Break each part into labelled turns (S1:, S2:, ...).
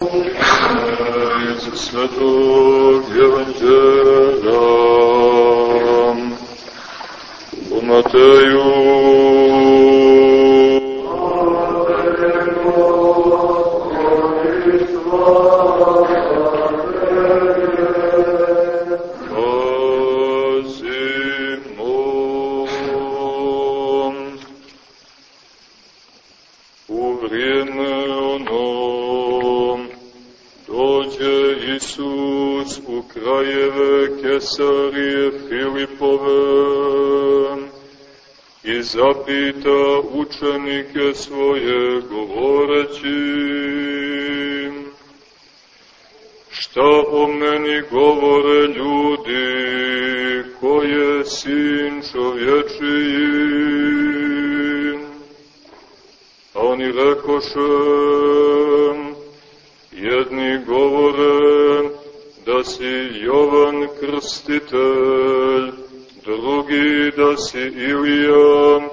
S1: Iz svetog evanđelja. Po Mateju drugi da si Ilija,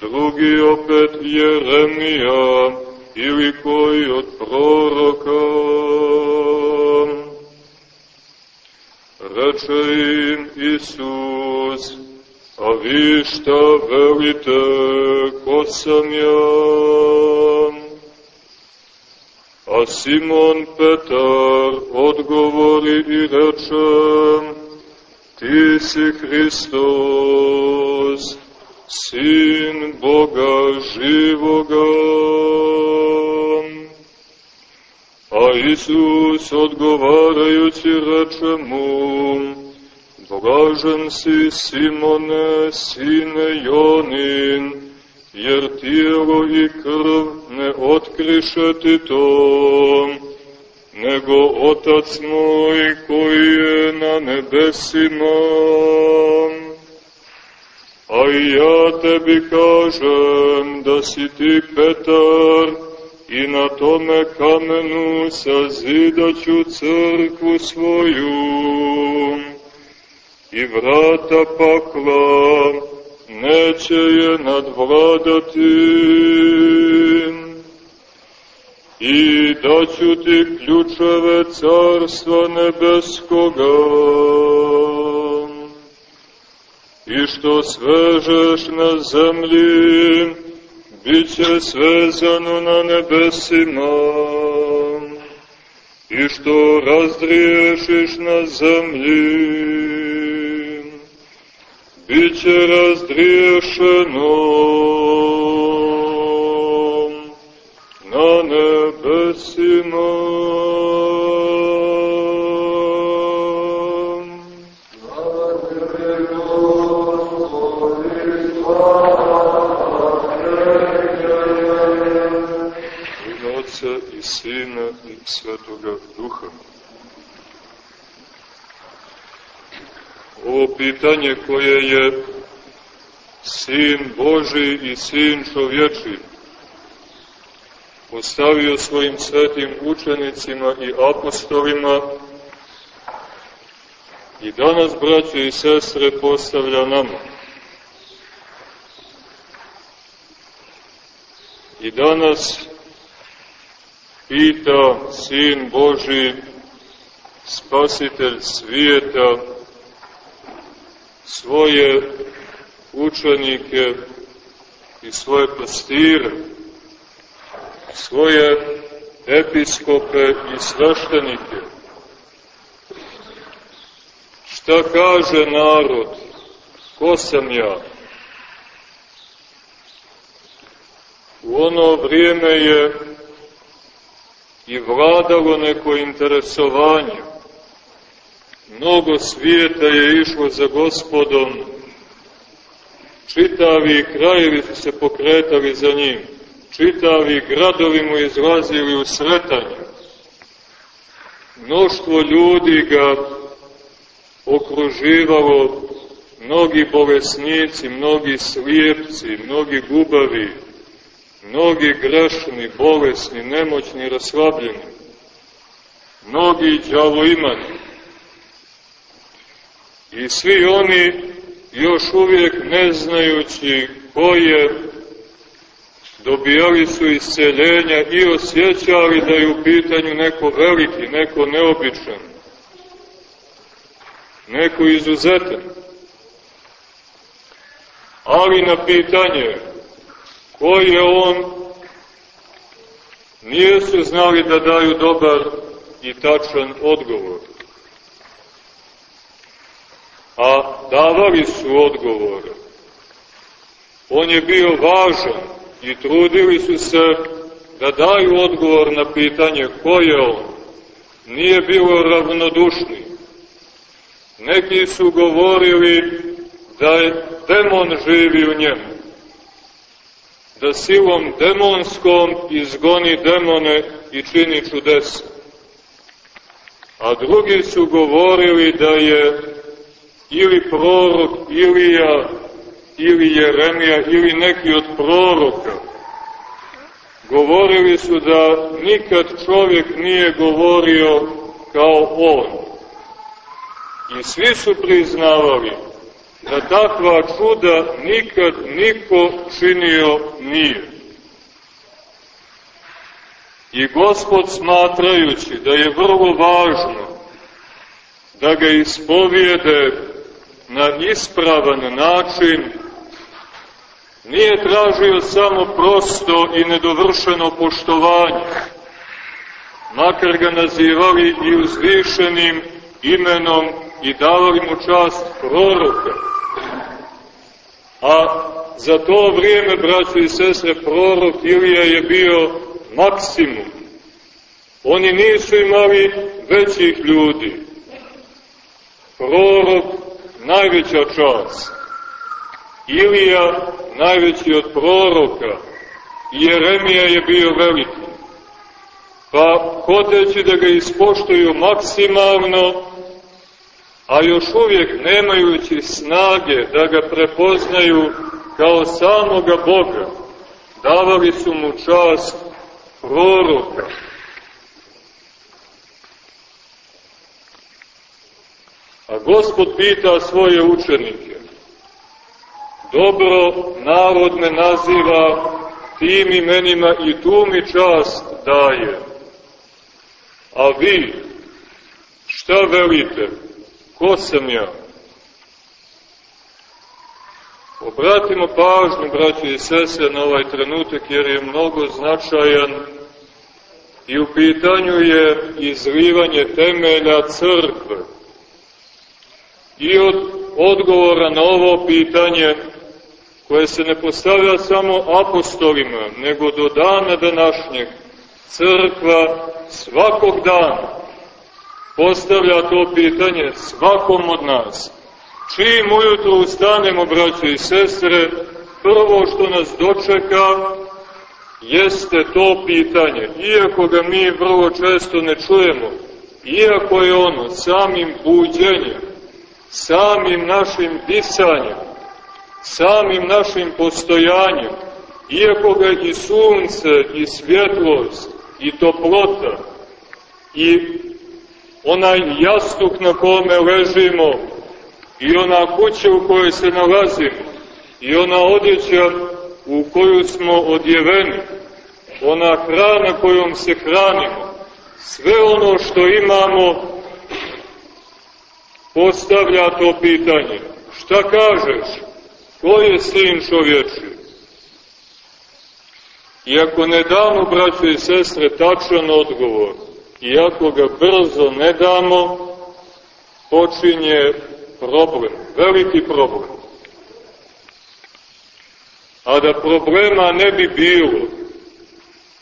S1: drugi opet Jeremija ili koji od proroka. Reče im Isus, a vi šta velite, ko sam ja? A Simon Petar odgovori i reče, Ti si Hristos, Sin Boga živoga. A Isus odgovarajući reče mu, Blažen si Simone, sine Jonin, jer tijelo i krv ne otkriše ti to, nego Otac moj koji je na nebesima. A i ja tebi kažem da si ti Petar i na tome kamenu sazidaću crkvu svoju i vrata pakla neće je nadvladati i daću ti ključeve carstva nebeskoga. I što svežeš na zemlji bit će svezano na nebesima. I što razdriješiš na zemlji bit će razdriješeno pitanje koje je Sin Boži i Sin čovječi postavio svojim svetim učenicima i apostolima i danas, braće i sestre, postavlja nama. I danas pita Sin Boži, spasitelj svijeta, svoje učenike i svoje pastire, svoje episkope i sveštenike. Šta kaže narod? Ko sam ja? U ono vrijeme je i vladalo neko interesovanje Mnogo svijeta je išlo za gospodom, čitavi krajevi su se pokretali za njim, čitavi gradovi mu izlazili u sretanje. Mnoštvo ljudi ga okruživalo, mnogi bolesnici, mnogi slijepci, mnogi gubavi, mnogi grešni, bolesni, nemoćni, raslabljeni, mnogi djavoimani. I svi oni još uvijek ne znajući ko je dobijali su isceljenja i osjećali da je u pitanju neko veliki, neko neobičan, neko izuzetan. Ali na pitanje ko je on, nije su znali da daju dobar i tačan odgovor. A davali su odgovore. On je bio važan i trudili su se da daju odgovor na pitanje ko je on. Nije bilo ravnodušni. Neki su govorili da je demon živi u njemu. Da silom demonskom izgoni demone i čini čudesa. A drugi su govorili da je ili prorok Ilija, ili Jeremija, ili neki od proroka. Govorili su da nikad čovjek nije govorio kao on. I svi su priznavali da takva čuda nikad niko činio nije. I Gospod smatrajući da je vrlo važno da ga ispovijede na ispravan način, nije tražio samo prosto i nedovršeno poštovanje, makar ga nazivali i uzvišenim imenom i davali mu čast proroka. A za to vrijeme, braćo i sestre, prorok Ilija je bio maksimum. Oni nisu imali većih ljudi. Prorok, najveća čast. Ilija, najveći od proroka. Jeremija je bio veliki. Pa, hoteći da ga ispoštuju maksimalno, a još uvijek nemajući snage da ga prepoznaju kao samoga Boga, davali su mu čast proroka. A gospod pita svoje učenike, dobro narod me naziva tim imenima i tu mi čast daje. A vi, šta velite? Ko sam ja? Obratimo pažnju, braći i sese, na ovaj trenutak, jer je mnogo značajan i u pitanju je izlivanje temelja crkve. I od odgovora na ovo pitanje, koje se ne postavlja samo apostolima, nego do dana današnjeg, crkva svakog dana postavlja to pitanje svakom od nas. Čim ujutro ustanemo, braće i sestre, prvo što nas dočeka jeste to pitanje. Iako ga mi vrlo često ne čujemo, iako je ono samim buđenjem, samim našim disanjem, samim našim postojanjem, iako ga i sunce, i svjetlost, i toplota, i onaj jastuk na kome ležimo i ona kuća u kojoj se nalazimo i ona odjeća u koju smo odjeveni, ona hrana kojom se hranimo, sve ono što imamo postavlja to pitanje. Šta kažeš? Ko je sin čovječi? Iako ne damo, braćo i sestre, tačan odgovor, iako ga brzo ne damo, počinje problem, veliki problem. A da problema ne bi bilo,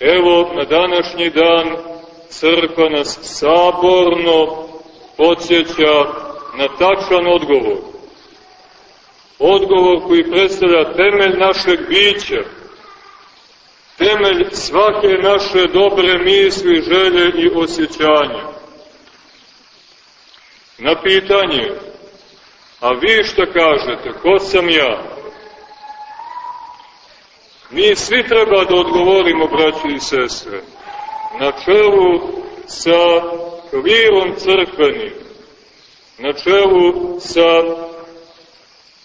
S1: evo na današnji dan crkva nas saborno podsjeća na tačan odgovor. Odgovor koji predstavlja temelj našeg bića, temelj svake naše dobre misli, želje i osjećanja. Na pitanje, a vi šta kažete, ko sam ja? Mi svi treba da odgovorimo, braći i sestre, na čelu sa klirom crkvenim, na čelu sa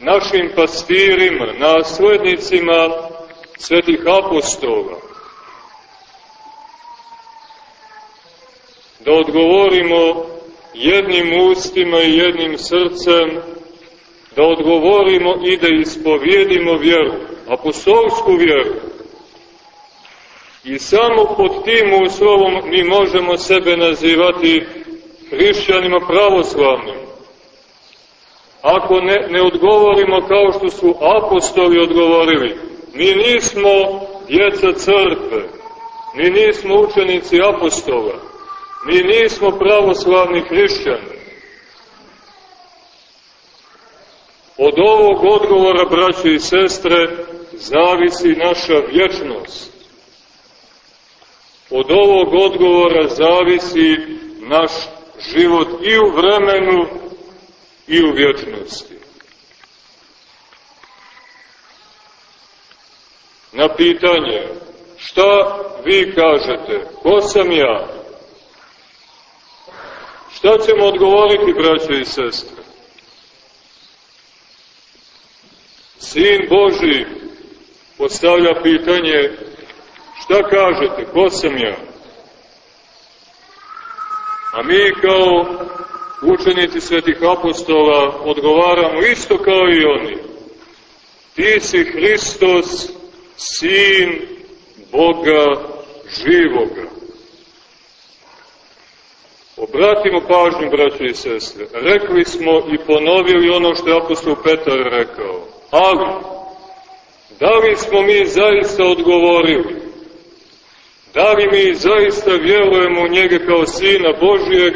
S1: našim pastirima, naslednicima svetih apostola. Da odgovorimo jednim ustima i jednim srcem, da odgovorimo i da ispovjedimo vjeru, apostolsku vjeru. I samo pod tim uslovom mi možemo sebe nazivati hrišćanima pravoslavnim. Ako ne, ne odgovorimo kao što su apostoli odgovorili, mi nismo djeca crkve, mi nismo učenici apostola, mi nismo pravoslavni hrišćani. Od ovog odgovora, braće i sestre, zavisi naša vječnost. Od ovog odgovora zavisi naš život i u vremenu i u vječnosti. Na pitanje šta vi kažete, ko sam ja? Šta ćemo odgovoriti, braće i sestre? Sin Boži postavlja pitanje šta kažete, ko sam ja? A mi kao učenici svetih apostola odgovaramo isto kao i oni. Ti si Hristos, sin Boga živoga. Obratimo pažnju, braćo i sestre. Rekli smo i ponovili ono što je apostol Petar rekao. Ali, da li smo mi zaista odgovorili? Da li mi zaista vjerujemo u njega kao Sina Božijeg,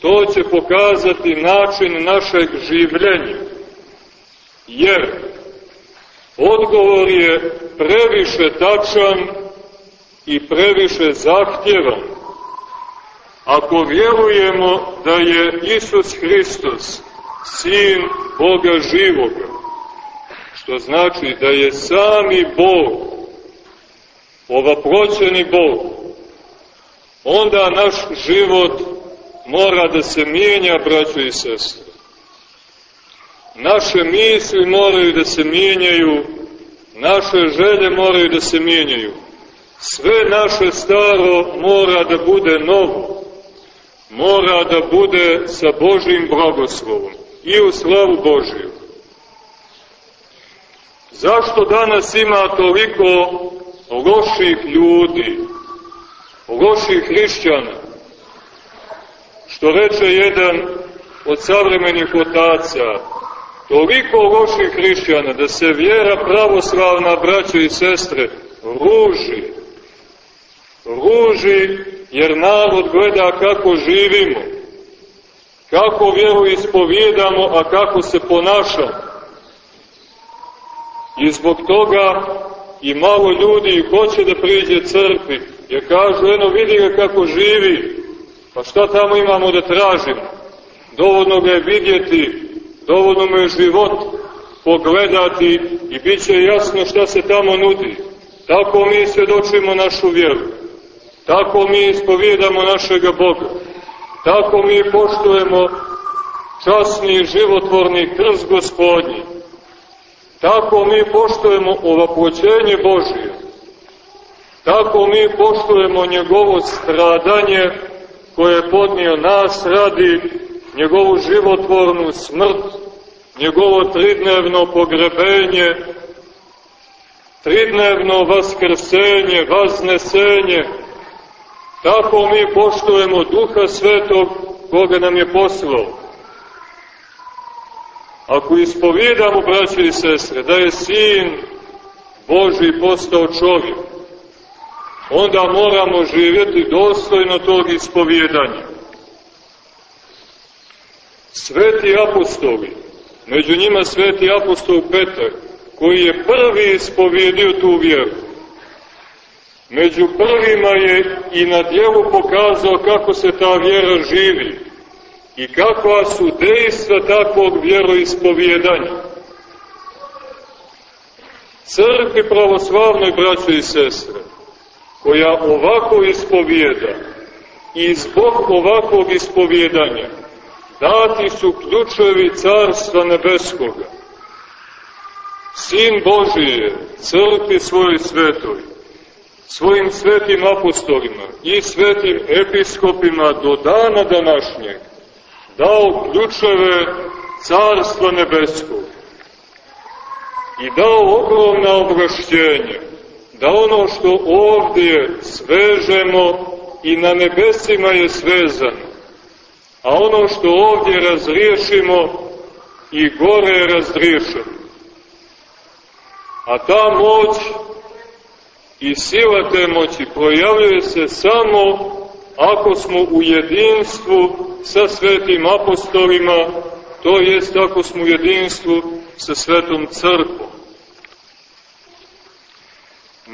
S1: to će pokazati način našeg življenja. Jer odgovor je previše tačan i previše zahtjevan. Ako vjerujemo da je Isus Hristos Sin Boga živoga, što znači da je sami Bog, ovaproćeni Bog, onda naš život mora da se mijenja, braćo i sestre. Naše misli moraju da se mijenjaju, naše želje moraju da se mijenjaju. Sve naše staro mora da bude novo, mora da bude sa Božim blagoslovom i u slavu Božiju. Zašto danas ima toliko loših ljudi, loših hrišćana, što reče jedan od savremenih otaca, toliko loših hrišćana da se vjera pravoslavna, braćo i sestre, ruži. Ruži jer narod gleda kako živimo, kako vjeru ispovjedamo, a kako se ponašamo. I zbog toga i malo ljudi hoće da priđe crkvi, jer kažu, eno vidi ga kako živi, pa šta tamo imamo da tražimo? Dovoljno ga je vidjeti, dovoljno mu je život pogledati i bit će jasno šta se tamo nudi. Tako mi svjedočimo našu vjeru. Tako mi ispovjedamo našega Boga. Tako mi poštujemo časni životvorni krst gospodnji. Tako mi poštujemo ovaploćenje Božije. Tako mi poštujemo njegovo stradanje koje je podnio nas radi njegovu životvornu smrt, njegovo tridnevno pogrebenje, tridnevno vaskrsenje, vaznesenje. Tako mi poštujemo Duha Svetog koga nam je poslao. Ako ispovjedamo, braće i sestre, da je Sin Boži postao čovjek, onda moramo živjeti dostojno tog ispovjedanja. Sveti apostoli, među njima sveti apostol Petar, koji je prvi ispovjedio tu vjeru, među prvima je i na djelu pokazao kako se ta vjera živi i kakva su dejstva takvog vjeroispovjedanja. Crkvi pravoslavnoj braće i sestre, koja ovako ispovijeda i zbog ovakvog ispovjedanja dati su ključevi Carstva Nebeskoga. Sin Boži je crkvi svojoj svetoj, svojim svetim apostolima i svetim episkopima do dana današnjeg dao ključeve Carstva Nebeskog i dao ogromna oblašćenja da ono što ovdje svežemo i na nebesima je svezano, a ono što ovdje razriješimo i gore je razriješeno. A ta moć i sila te moći projavljuje se samo ako smo u jedinstvu sa svetim apostolima, to jest ako smo u jedinstvu sa svetom crkvom.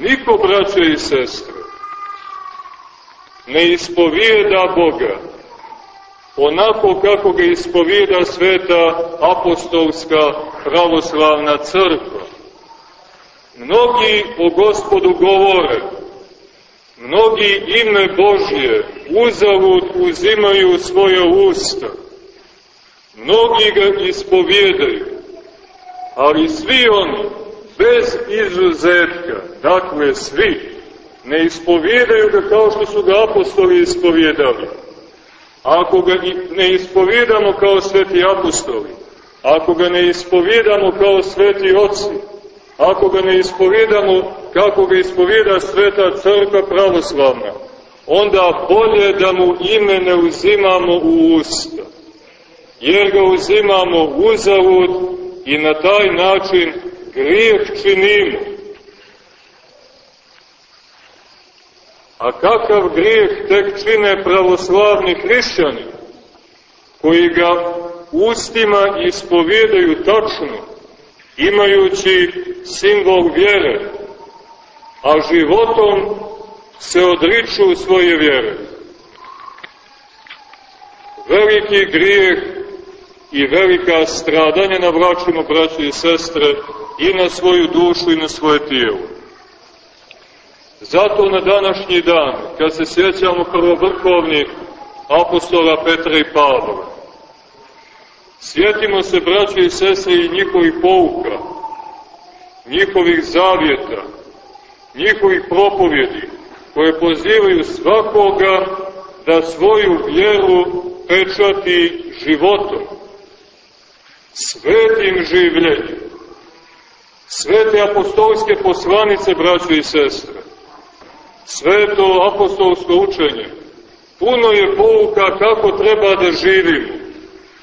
S1: Niko, braće i sestre, ne ispovijeda Boga onako kako ga ispovijeda sveta apostolska pravoslavna crkva. Mnogi o gospodu govore, mnogi ime Božje uzavud uzimaju svoje usta, mnogi ga ispovjedaju, ali svi oni, bez izuzetka, dakle svi, ne ispovjedaju ga kao što su ga apostoli ispovjedali. Ako ga ne ispovjedamo kao sveti apostoli, ako ga ne ispovjedamo kao sveti oci, ako ga ne ispovjedamo kako ga ispovjeda sveta crkva pravoslavna, onda bolje da mu ime ne uzimamo u usta, jer ga uzimamo uzavud i na taj način grijeh činimo. A kakav grijeh tek čine pravoslavni hrišćani, koji ga ustima ispovjedaju tačno, imajući simbol vjere, a životom se odriču svoje vjere. Veliki grijeh i velika stradanja navlačimo, braći i sestre, i na svoju dušu i na svoje tijelo. Zato na današnji dan, kad se sjećamo prvovrhovnih apostola Petra i Pavla, sjetimo se, braći i sestre, i njihovih pouka, njihovih zavjeta, njihovih propovjedi, koje pozivaju svakoga da svoju vjeru pečati životom, svetim življenjem. Svete apostolske poslanice, braćo i sestre, sveto apostolsko učenje, puno je pouka kako treba da živimo.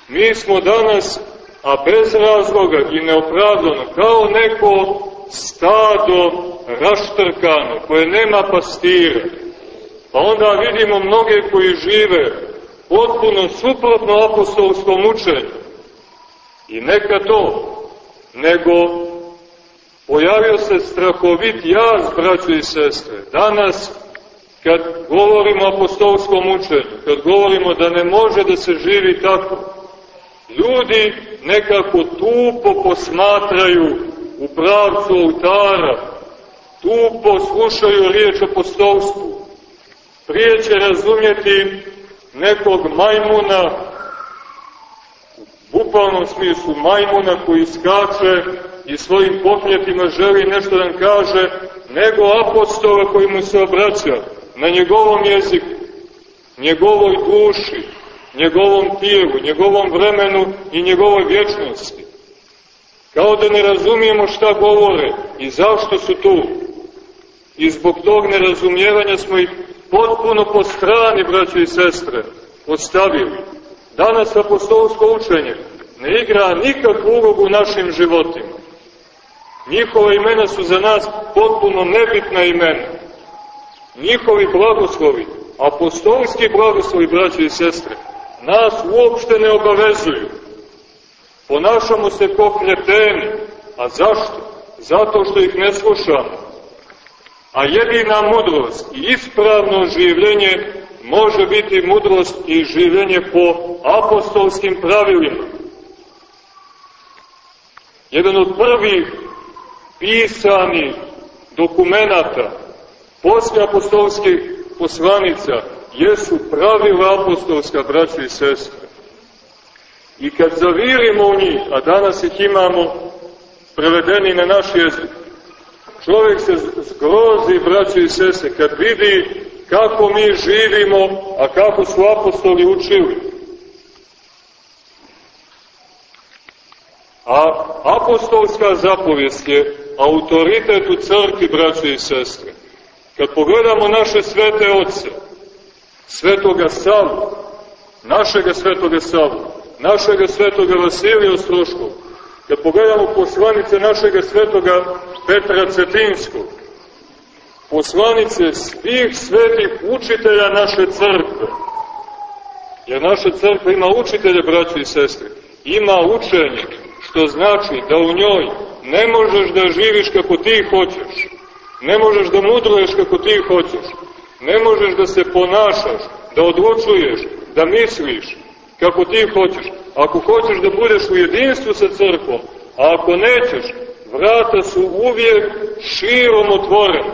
S1: Mi smo danas, a bez razloga i neopravdano, kao neko stado raštrkano, koje nema pastira. Pa onda vidimo mnoge koji žive potpuno suprotno apostolskom učenju. I neka to, nego pojavio se strahovit jaz, braćo i sestre. Danas, kad govorimo o apostolskom učenju, kad govorimo da ne može da se živi tako, ljudi nekako tupo posmatraju u pravcu oltara, tupo slušaju riječ apostolstvu, prije će razumjeti nekog majmuna, u bukvalnom smislu majmuna koji skače i svojim pokljetima želi nešto da nam kaže, nego apostola koji mu se obraća na njegovom jeziku, njegovoj duši, njegovom tijelu, njegovom vremenu i njegovoj vječnosti. Kao da ne razumijemo šta govore i zašto su tu. I zbog tog nerazumijevanja smo ih potpuno po strani, braće i sestre, odstavili. Danas apostolsko učenje ne igra nikakvu ulogu u našim životima. Njihova imena su za nas potpuno nebitna imena. Njihovi blagoslovi, apostolski blagoslovi, braće i sestre, nas uopšte ne obavezuju. Ponašamo se ko kreteni. A zašto? Zato što ih ne slušamo. A jedina mudrost i ispravno življenje može biti mudrost i življenje po apostolskim pravilima. Jedan od prvih pisanih dokumentata poslije apostolskih poslanica jesu pravila apostolska, braća i sestre. I kad zavirimo u njih, a danas ih imamo prevedeni na naš jezik. Čovjek se zgrozi, braće i sese, kad vidi kako mi živimo, a kako su apostoli učili. A apostolska zapovijest je autoritet u crkvi, braće i sestre. Kad pogledamo naše svete oce, svetoga Savu, našega svetoga Savu, našega svetoga Vasilija Ostroškog, kad pogledamo poslanice našega svetoga Petra Cetinskog, poslanice svih svetih učitelja naše crkve, jer naša crkva ima učitelje, braći i sestre, ima učenje, što znači da u njoj ne možeš da živiš kako ti hoćeš, ne možeš da mudruješ kako ti hoćeš, ne možeš da se ponašaš, da odlučuješ, da misliš kako ti hoćeš. Ako hoćeš da budeš u jedinstvu sa crkvom, a ako nećeš, vrata su uvijek širom otvorene.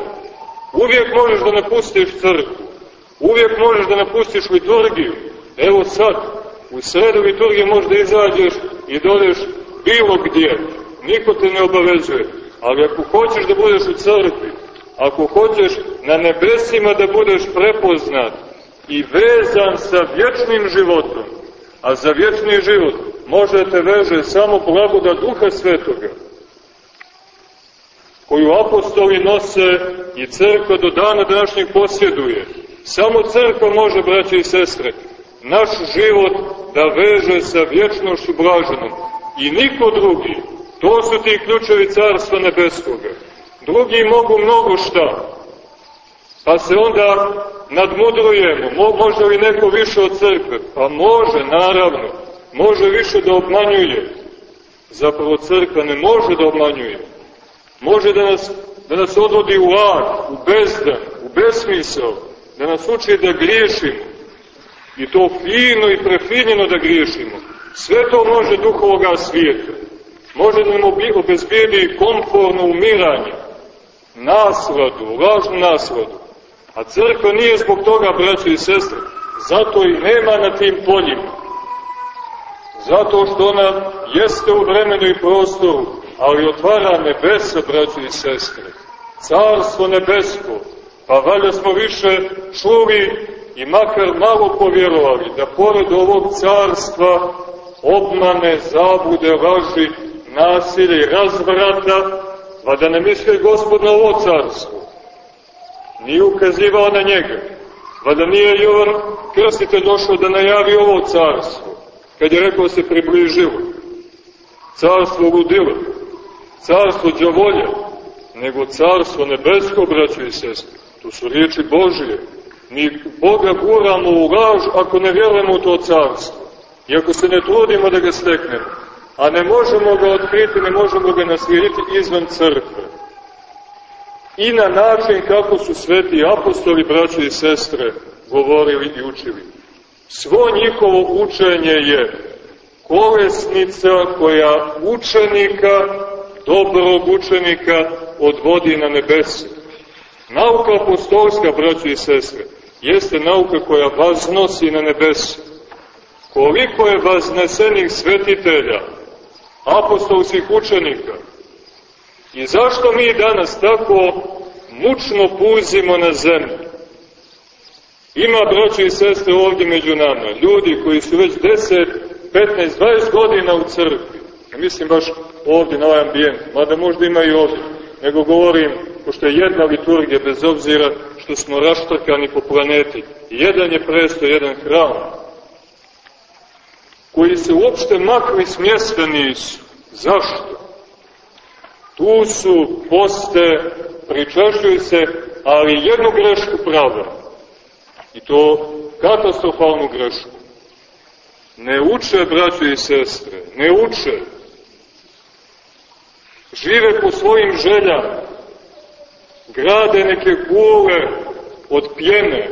S1: Uvijek možeš da napustiš crkvu, uvijek možeš da napustiš liturgiju. Evo sad, u sredu liturgije možeš da izađeš i dodeš bilo gdje. Niko te ne obavezuje. Ali ako hoćeš da budeš u crkvi, ako hoćeš na nebesima da budeš prepoznat i vezan sa vječnim životom, a za vječni život može te veže samo blagoda Duha Svetoga, koju apostoli nose i crkva do dana današnjeg posjeduje. Samo crkva može, braće i sestre, naš život da veže sa vječnošću blaženom. I niko drugi. To su ti ključevi Carstva Nebeskoga. Drugi mogu mnogo šta. Pa se onda nadmudrujemo. Mo, može li neko više od crkve? Pa može, naravno. Može više da obmanjuje. Zapravo crkva ne može da obmanjuje. Može da nas, da nas odvodi u ad, u bezdan, u besmisao, da nas uči da griješimo. I to fino i prefinjeno da griješimo. Sve to može duh ovoga svijeta. Može da nam obezbijedi konforno umiranje, nasladu, lažnu nasladu. A crkva nije zbog toga, braći i sestre, zato i nema na tim poljima. Zato što ona jeste u vremenu i prostoru, ali otvara nebesa, braći i sestre. Carstvo nebesko, pa valja smo više čuli i makar malo povjerovali da pored ovog carstva obmane, zabude, laži, nasilje i razvrata, pa da ne misli gospod na ovo carstvo. Nije ukazivao na njega. Pa da nije Jovan Krstite došao da najavi ovo carstvo, kad je rekao se približilo. Carstvo ludila, carstvo džavolja, nego carstvo nebesko, braćo i sestri. To su riječi Božije. Mi Boga guramo u laž ako ne vjerujemo u to carstvo. I ako se ne trudimo da ga steknemo, a ne možemo ga otkriti, ne možemo ga naslijediti izvan crkve. I na način kako su sveti apostoli, braće i sestre, govorili i učili. Svo njihovo učenje je kolesnica koja učenika, dobrog učenika, odvodi na nebese. Nauka apostolska, braće i sestre, jeste nauka koja vas nosi na nebese koliko je vaznesenih svetitelja, apostolskih učenika. I zašto mi danas tako mučno puzimo na zemlju? Ima, braći i sestre, ovdje među nama, ljudi koji su već 10, 15, 20 godina u crkvi. Ne mislim baš ovdje na ovaj ambijent, mada možda ima i ovdje. Nego govorim, pošto je jedna liturgija, bez obzira što smo raštrkani po planeti. Jedan je presto, jedan hram koji se uopšte makli s mjesta nisu. Zašto? Tu su, poste, pričešuju se, ali jednu grešku prava. I to katastrofalnu grešku. Ne uče, braćo i sestre, ne uče. Žive po svojim željama. Grade neke kule od pjene,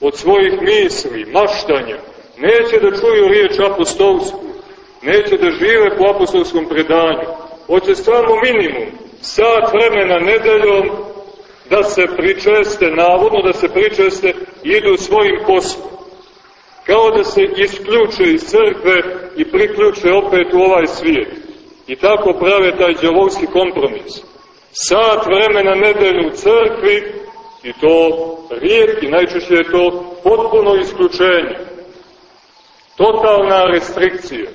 S1: od svojih misli, maštanja neće da čuju riječ apostolsku, neće da žive po apostolskom predanju, hoće samo minimum, sat vremena nedeljom da se pričeste, navodno da se pričeste, idu svojim poslom. Kao da se isključe iz crkve i priključe opet u ovaj svijet. I tako prave taj džavolski kompromis. Sat vremena nedeljno u crkvi i to rijetki, najčešće je to potpuno isključenje. Totalna restrikcija.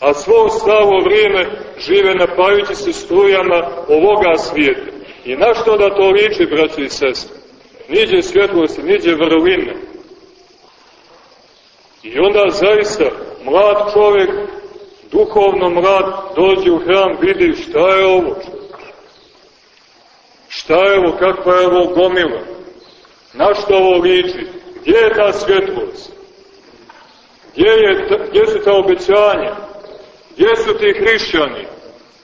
S1: A svo stavo vrijeme žive napajući se strujama ovoga svijeta. I na što da to liči, braći i sestre? Niđe svjetlosti, niđe vrline. I onda zaista mlad čovjek, duhovno mlad, dođe u hram, vidi šta je ovo. Šta je ovo, kakva je ovo gomila? Na što ovo liči? Gdje je ta svjetlost? Gdje, je, gdje su ta obećanja? Gdje su ti hrišćani?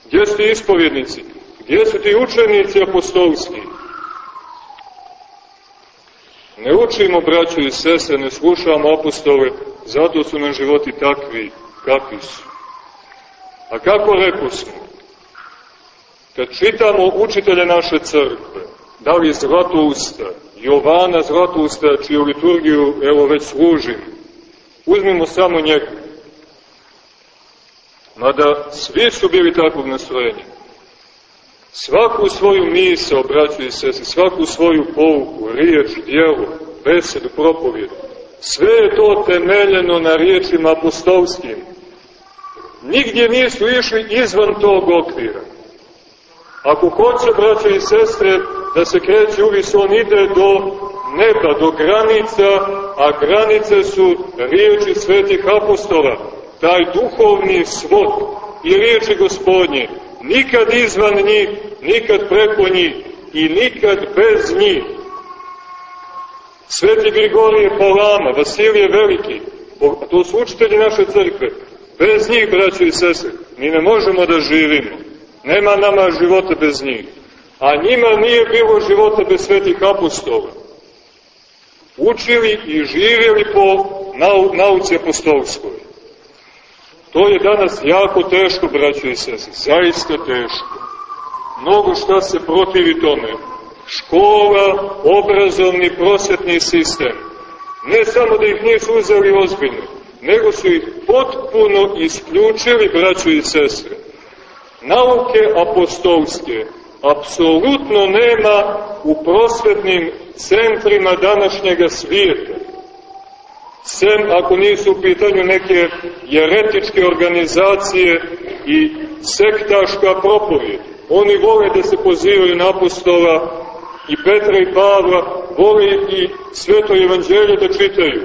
S1: Gdje su ti ispovjednici? Gdje su ti učenici apostolski? Ne učimo, braćo i sese, ne slušamo apostole, zato su nam životi takvi, kakvi su. A kako rekao smo? Kad čitamo učitelje naše crkve, da li Zlatousta, Jovana Zlatousta, čiju liturgiju evo već služim, uzmimo samo njega. Mada svi su bili takvog nastrojenja. Svaku svoju misao, braćo i sese, svaku svoju pouku, riječ, dijelo, besedu, propovjedu, sve je to temeljeno na riječima apostolskim. Nigdje nisu išli izvan tog okvira. Ako hoće, braćo i sestre, da se kreće uvis, on ide do neba, do granica, a granice su riječi svetih apostola, taj duhovni svod i riječi gospodnje, nikad izvan njih, nikad preko njih i nikad bez njih. Sveti Grigorije Palama, Vasilije Veliki, to su učitelji naše crkve, bez njih, braći i sese, mi ne možemo da živimo. Nema nama života bez njih. A njima nije bilo života bez svetih apostola. Učili i živjeli po nau, nauci apostolskoj. To je danas jako teško, braćo i sese, zaista teško. Mnogo šta se protivi tome. Škola, obrazovni, prosvetni sistem. Ne samo da ih nisu uzeli ozbiljno, nego su ih potpuno isključili, braćo i sestre. Nauke apostolske apsolutno nema u prosvetnim centrima današnjega svijeta sem ako nisu u pitanju neke jeretičke organizacije i sektaška propovijed. Oni vole da se pozivaju na apostola i Petra i Pavla, vole i sveto evanđelje da čitaju.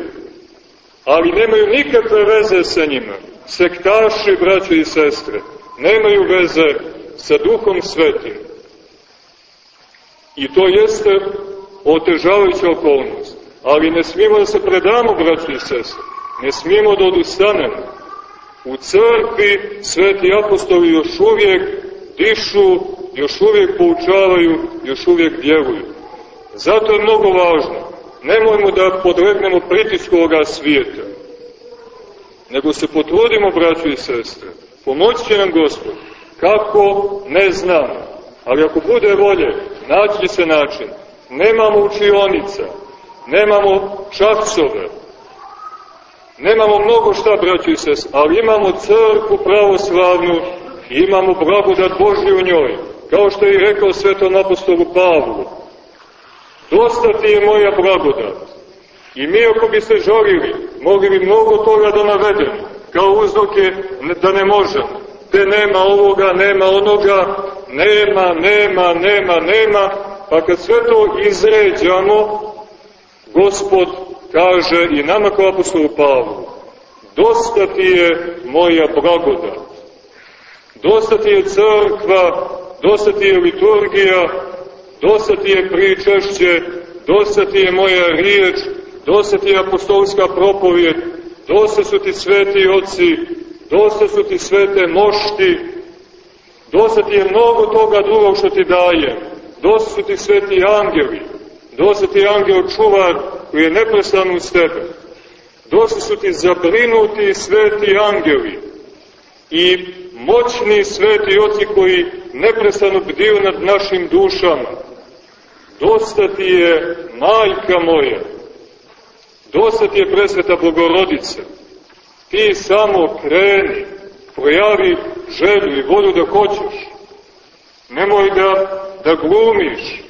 S1: Ali nemaju nikakve veze sa njima. Sektaši, braće i sestre, nemaju veze sa duhom svetim. I to jeste otežavajuća okolnost. Ali ne smijemo da se predamo, braći i sese. Ne smijemo da odustanemo. U crkvi sveti apostoli još uvijek dišu, još uvijek poučavaju, još uvijek djeluju. Zato je mnogo važno. Nemojmo da podlegnemo pritisku ovoga svijeta. Nego se potrudimo, braći i sestre. Pomoći će nam Gospod. Kako? Ne znamo. Ali ako bude volje, naći se način. Nemamo učionica, nemamo časove, nemamo mnogo šta, braći i sest, ali imamo crku pravoslavnu i imamo blagodat Božju u njoj, kao što je rekao svetom apostolu Pavlu. Dosta ti je moja blagodat. I mi ako bi se žalili, mogli bi mnogo toga da navedemo, kao uzroke da ne možemo. Te nema ovoga, nema onoga, nema, nema, nema, nema, pa kad sve to izređamo, Gospod kaže i nama kao apostolu Pavlu, dosta ti je moja blagodat, dosta ti je crkva, dosta ti je liturgija, dosta ti je pričašće, dosta ti je moja riječ, dosta ti je apostolska propovjed, dosta su ti sveti oci, dosta su ti svete mošti, dosta ti je mnogo toga drugog što ti daje, dosta su ti sveti angeli, Dosta ti angel čuvar koji je neprestano uz tebe. Dosta su ti zabrinuti sveti angeli i moćni sveti oci koji neprestano bdiju nad našim dušama. Dosta ti je majka moja. Dosta ti je presveta Bogorodica. Ti samo kreni. projavi želju i volju da hoćeš. Nemoj da, da glumiš,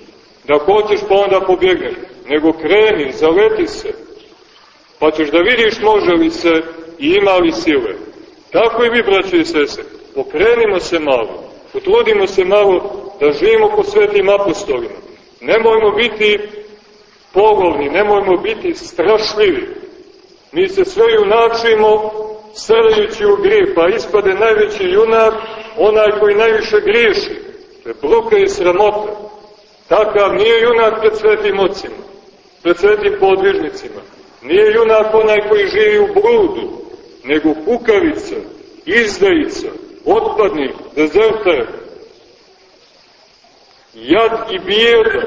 S1: da hoćeš pa onda pobjegneš, nego kreni, zaleti se, pa ćeš da vidiš može li se i ima li sile. Tako i vi, braći i sese, pokrenimo se malo, potrudimo se malo da živimo po svetim apostolima. Nemojmo biti pogovni, nemojmo biti strašljivi. Mi se sve junačimo srljući u grih, pa ispade najveći junak onaj koji najviše griješi. To je bruka i sramota. Takav nije junak pred svetim ocima, pred svetim podvižnicima. Nije junak onaj koji živi u brudu, nego kukavica, izdajica, otpadnik, dezerter, jad i bijeda.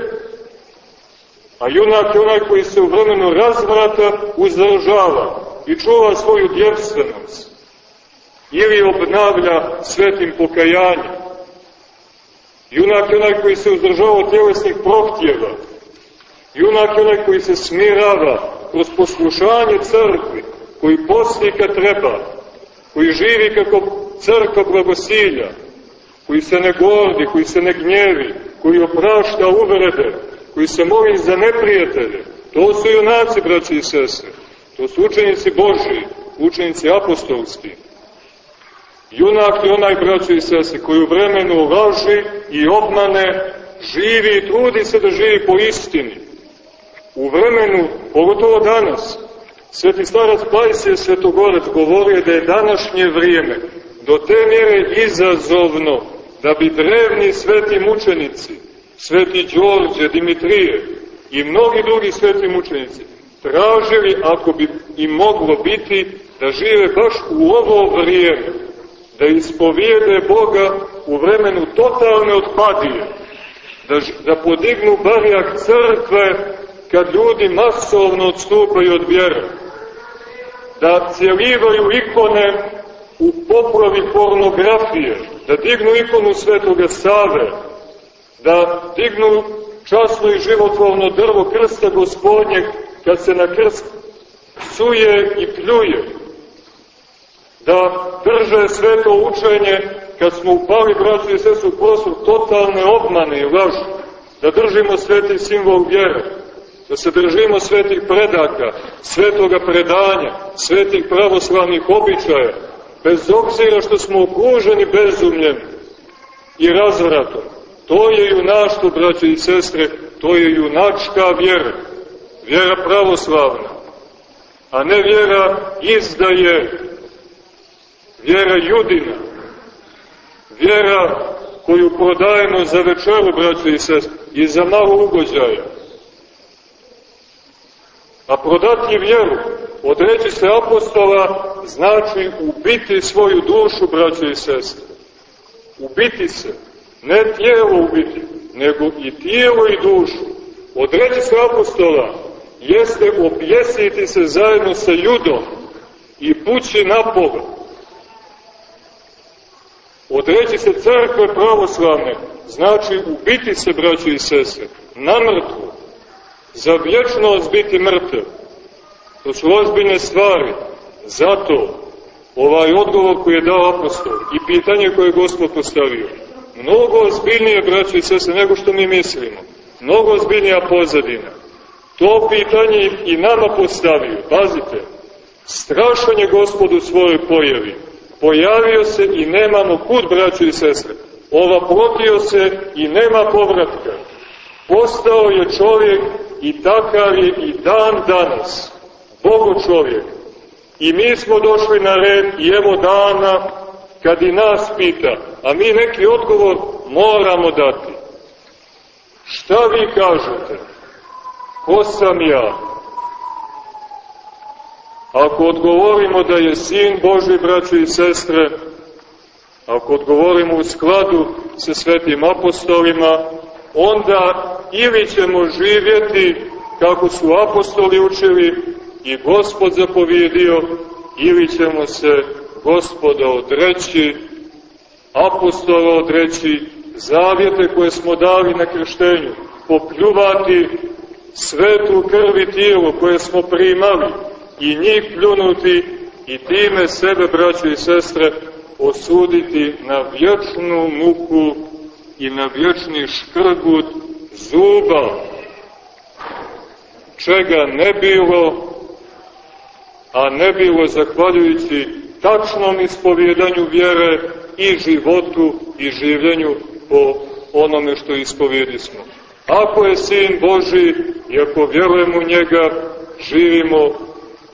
S1: A junak je onaj koji se u vremenu razvrata uzdržava i čuva svoju djevstvenost ili obnavlja svetim pokajanjem. Junak je onaj koji se uzdržava od tjelesnih prohtjeva. Junak je onaj koji se smirava kroz poslušanje crkvi, koji posti kad treba, koji živi kako crkva blagosilja, koji se ne gordi, koji se ne gnjevi, koji oprašta uvrede, koji se moli za neprijatelje. To su junaci, braći i sestre. To su učenici Boži, učenici apostolski. Junak je onaj, braći i sestre, koji u vremenu laži i obmane živi i trudi se da živi po istini. U vremenu, pogotovo danas, Sveti starac Pajsije Svetogorec govorio da je današnje vrijeme do te mjere izazovno da bi drevni sveti mučenici, sveti Đorđe, Dimitrije i mnogi drugi sveti mučenici tražili, ako bi i moglo biti, da žive baš u ovo vrijeme, da ispovijede Boga u vremenu totalne otpadije, da, da podignu barjak crkve kad ljudi masovno odstupaju od vjera, da cijelivaju ikone u popravi pornografije, da dignu ikonu Svetoga Save, da dignu časno i životvorno drvo krsta gospodnjeg kad se na krst suje i pljuje, da drže sveto učenje kad smo upali, braći i sestru, u prostor totalne obmane i laži, da držimo sveti simbol vjere, da se držimo svetih predaka, svetoga predanja, svetih pravoslavnih običaja, bez obzira što smo okruženi bezumljem i razvratom. To je junaštvo, braće i sestre, to je junačka vjera, vjera pravoslavna, a ne vjera izdaje, vjera judina, vjera koju prodajemo za večeru, braće i sestre, i za malo ugođaja. A prodati vjeru, odreći se apostola, znači ubiti svoju dušu, braće i sestre. Ubiti se, ne tijelo ubiti, nego i tijelo i dušu. Odreći se apostola jeste objesiti se zajedno sa judom i pući na Boga. Odreći se crkve pravoslavne znači ubiti se, braće i sestre, na mrtvu, za vječnost biti mrtav. To su ozbiljne stvari. Zato ovaj odgovor koji je dao apostol i pitanje koje je Gospod postavio, mnogo ozbiljnije, braći i sese, nego što mi mislimo. Mnogo ozbiljnija pozadina. To pitanje i nama postavio. Pazite, strašan je Gospod u svojoj pojavi. Pojavio se i nemamo kud, braći i sestre. Ova protio se i nema povratka. Postao je čovjek i takav je i dan danas. Bogo čovjek. I mi smo došli na red i evo dana kad i nas pita, a mi neki odgovor moramo dati. Šta vi kažete? Ko sam ja? Ako odgovorimo da je sin Boži, braćo i sestre, ako odgovorimo u skladu sa svetim apostolima, onda ili ćemo živjeti kako su apostoli učili i gospod zapovjedio, ili ćemo se gospoda odreći, apostola odreći, zavjete koje smo dali na krštenju, popljuvati svetu krv i tijelo koje smo primali i njih pljunuti i time sebe, braćo i sestre, osuditi na vječnu muku i na vječni škrgut zuba, čega ne bilo, a ne bilo zahvaljujući tačnom ispovjedanju vjere i životu i življenju po onome što ispovjedi smo. Ako je Sin Boži i ako vjerujemo u njega, živimo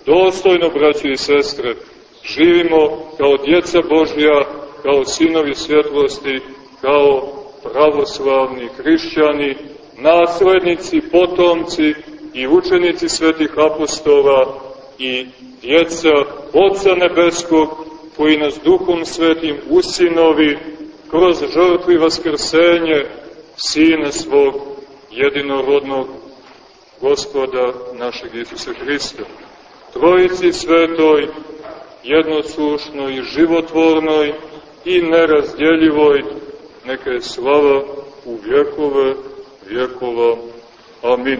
S1: dostojno, braći i sestre, živimo kao djeca Božja, kao sinovi svjetlosti, kao pravoslavni hrišćani, naslednici, potomci i učenici svetih apostola i djeca Otca Nebeskog, koji nas Duhom Svetim usinovi kroz žrtvi vaskrsenje Sina svog jedinorodnog gospoda našeg Isusa Hrista. Trojici svetoj, jednoslušnoj, životvornoj i nerazdjeljivoj, neka je slava u vjekove vjekova. Amin.